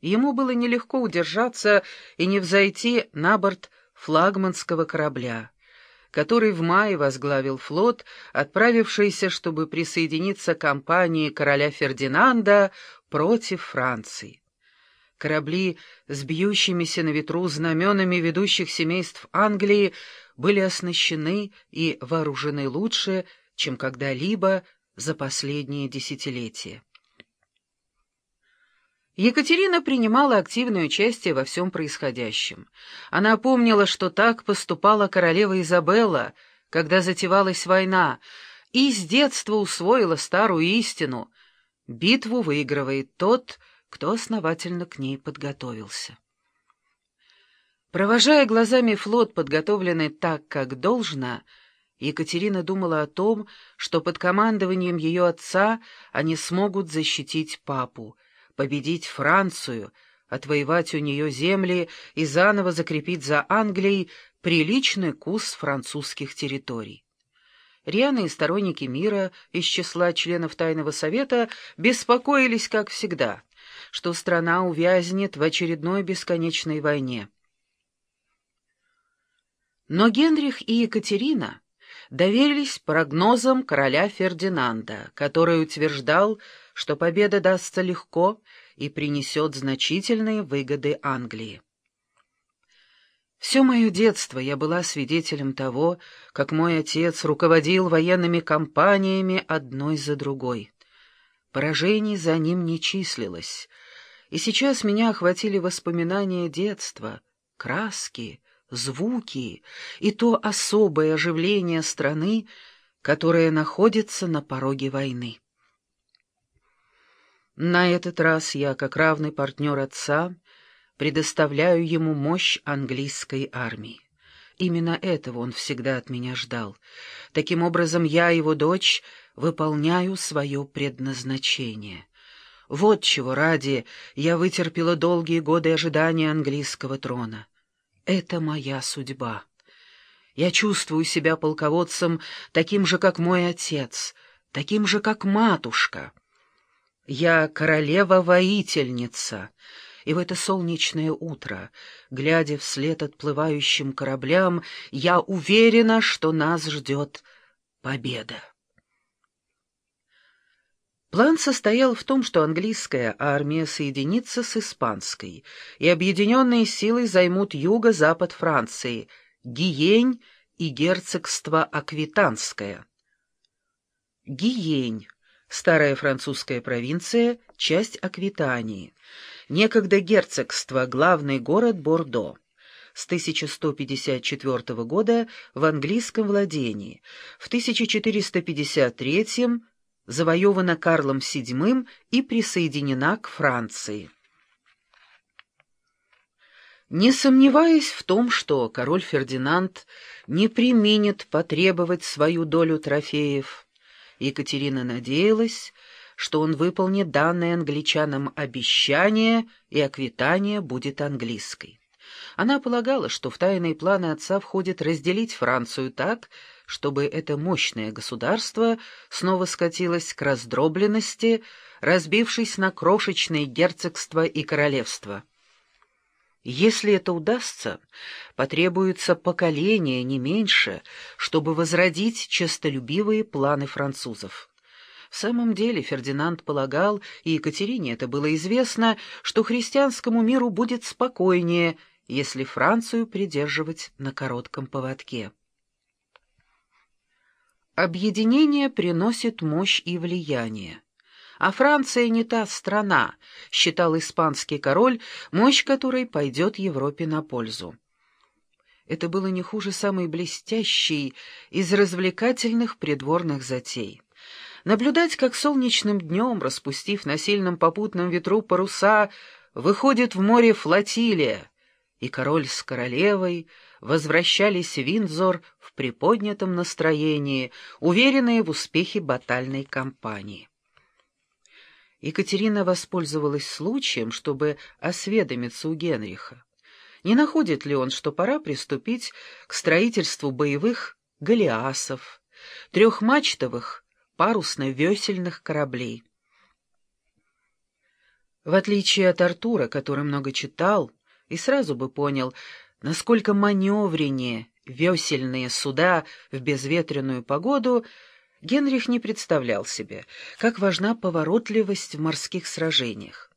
Ему было нелегко удержаться и не взойти на борт флагманского корабля, который в мае возглавил флот, отправившийся, чтобы присоединиться к кампании короля Фердинанда против Франции. Корабли с бьющимися на ветру знаменами ведущих семейств Англии были оснащены и вооружены лучше, чем когда-либо за последние десятилетия. Екатерина принимала активное участие во всем происходящем. Она помнила, что так поступала королева Изабелла, когда затевалась война, и с детства усвоила старую истину — битву выигрывает тот, кто основательно к ней подготовился. Провожая глазами флот, подготовленный так, как должно, Екатерина думала о том, что под командованием ее отца они смогут защитить папу — победить Францию, отвоевать у нее земли и заново закрепить за Англией приличный курс французских территорий. Рьяные сторонники мира из числа членов Тайного Совета беспокоились, как всегда, что страна увязнет в очередной бесконечной войне. Но Генрих и Екатерина доверились прогнозам короля Фердинанда, который утверждал, что победа дастся легко и принесет значительные выгоды Англии. Все мое детство я была свидетелем того, как мой отец руководил военными кампаниями одной за другой. Поражений за ним не числилось, и сейчас меня охватили воспоминания детства, краски, звуки и то особое оживление страны, которая находится на пороге войны. На этот раз я, как равный партнер отца, предоставляю ему мощь английской армии. Именно этого он всегда от меня ждал. Таким образом, я, его дочь, выполняю свое предназначение. Вот чего ради я вытерпела долгие годы ожидания английского трона. Это моя судьба. Я чувствую себя полководцем таким же, как мой отец, таким же, как матушка. Я королева-воительница, и в это солнечное утро, глядя вслед отплывающим кораблям, я уверена, что нас ждет победа. План состоял в том, что английская армия соединится с испанской, и объединенные силы займут юго-запад Франции, Гиень и герцогство Аквитанское. Гиень — старая французская провинция, часть Аквитании, некогда герцогство, главный город Бордо. С 1154 года в английском владении, в 1453 завоевана Карлом VII и присоединена к Франции. Не сомневаясь в том, что король Фердинанд не применит потребовать свою долю трофеев, Екатерина надеялась, что он выполнит данное англичанам обещание, и аквитания будет английской. Она полагала, что в тайные планы отца входит разделить Францию так, чтобы это мощное государство снова скатилось к раздробленности, разбившись на крошечные герцогства и королевства. Если это удастся, потребуется поколение, не меньше, чтобы возродить честолюбивые планы французов. В самом деле Фердинанд полагал, и Екатерине это было известно, что христианскому миру будет спокойнее, если Францию придерживать на коротком поводке. Объединение приносит мощь и влияние. А Франция не та страна, считал испанский король, мощь которой пойдет Европе на пользу. Это было не хуже самой блестящей из развлекательных придворных затей. Наблюдать, как солнечным днем, распустив на сильном попутном ветру паруса, выходит в море флотилия, и король с королевой возвращались в Виндзор в приподнятом настроении, уверенные в успехе батальной кампании. Екатерина воспользовалась случаем, чтобы осведомиться у Генриха. Не находит ли он, что пора приступить к строительству боевых галеасов, трехмачтовых парусно-весельных кораблей? В отличие от Артура, который много читал, и сразу бы понял, насколько маневреннее весельные суда в безветренную погоду, Генрих не представлял себе, как важна поворотливость в морских сражениях.